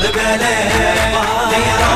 بكربلاء غير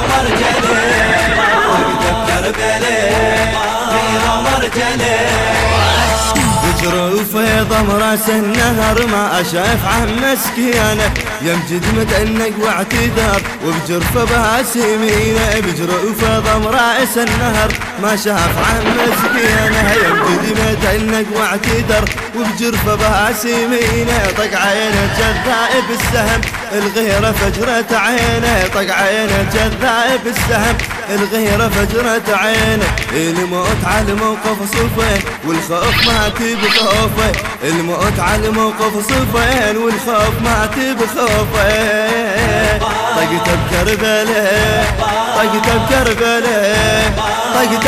النهر ما اشاف عم مسكينه يمجد متأنق واعتذر وبجرفه باسمينه بجروفه ضم راس النهر ما شاف عم مسكينه يمجد متأنق واعتذر وبجرفه باسمينه طق عينه جذائب السهم الغيره فجرة عينه طق عينه جذائب السهم. الغيرة فجرة عينه الموت على موقف صفين والخوف ما تبي خوفه الموت على موقف صفين والخوف ما تبي خوفه طقت بكربلاء طقت بكربلاء طقت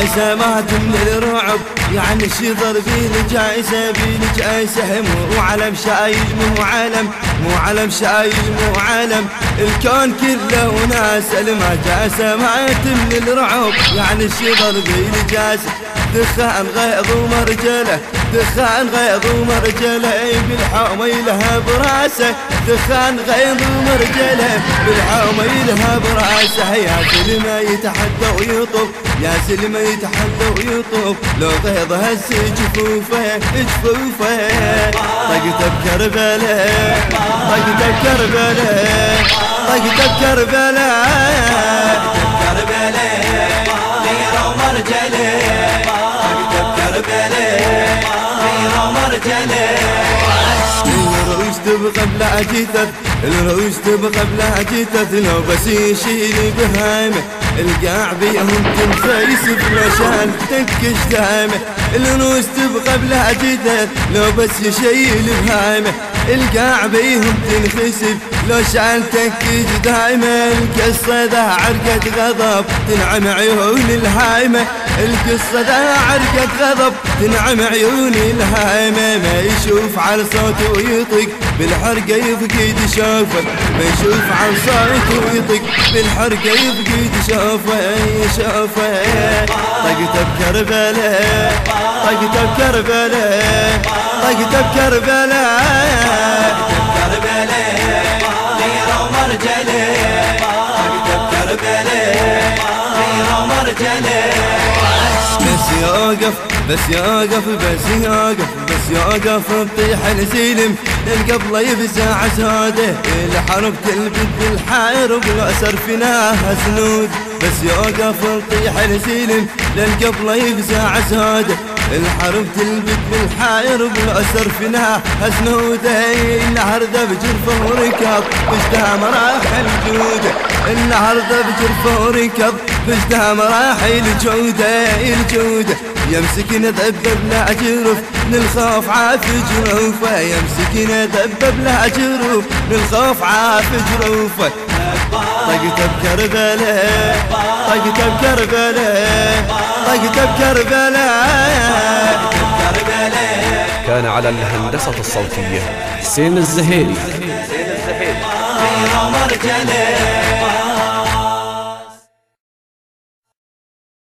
ما من الرعب. يعني الشيطر بيه جايزة بيه جايزة مو علم شايج مو علم مو علم شايج مو علم الكون كله وناس ما جايزة ما من الرعب. يعني الشيطر بيه جايزة. دخان غيظ ومرجله. دخان غيظ ومرجله بالحومة يلها براسه دخان غيظ ومرجله بالحومة يلها براسه يا سلمة يتحدى ويطب يا سلمة يتحدى ويطب لو غيظ هز جفوفه جفوفه. طقت بكربلاء طقت بكربلاء طقت بكربلاء الروش تبقى بلا جثث الروش تبقى بلا جثث لو بس يشيل بهايمه القاع بيهم تنفيس بمشان تنكش دايمه الروش تبقى بلا جثث لو بس يشيل بهايمه القاع بيهم تنخسب لو شعلتك دايما القصة ذا عرقة غضب تنعم عيون الهايمة القصة ذا عرقة غضب تنعم عيون الهايمة ما يشوف على صوته ويطق بالحرقة يفقد شوفه ما يشوف على صوته ويطق بالحرقة يفقد شوفه شوفه طقت بكربلاء طقت بكربلاء طقت بكربلاء يوقف بس يوقف بس يوقف بس يوقف بطيح السلم. القبله يفزع سوده الحرب تلبد الحائر والأسر فيناها سنود. بس يوقف بطيح السلم للقبلة يفزع سوده الحرب تلبد بالحائر بالأسر فيناها سنوده النهر ذا بجرفة وركض بجدها مراحل جوده. النهر ذا بجرفه وركض بجدها مراحل جودة الجوده يمسك ندبب لا جروف للخوف عاف جروفه. يمسك ندبب لا جروف للخوف عاف جروفه. طقت بكربلاء طقت بكربلاء طقت بكربلاء كان على الهندسة الصوتية حسين الزهيري. غير مرجله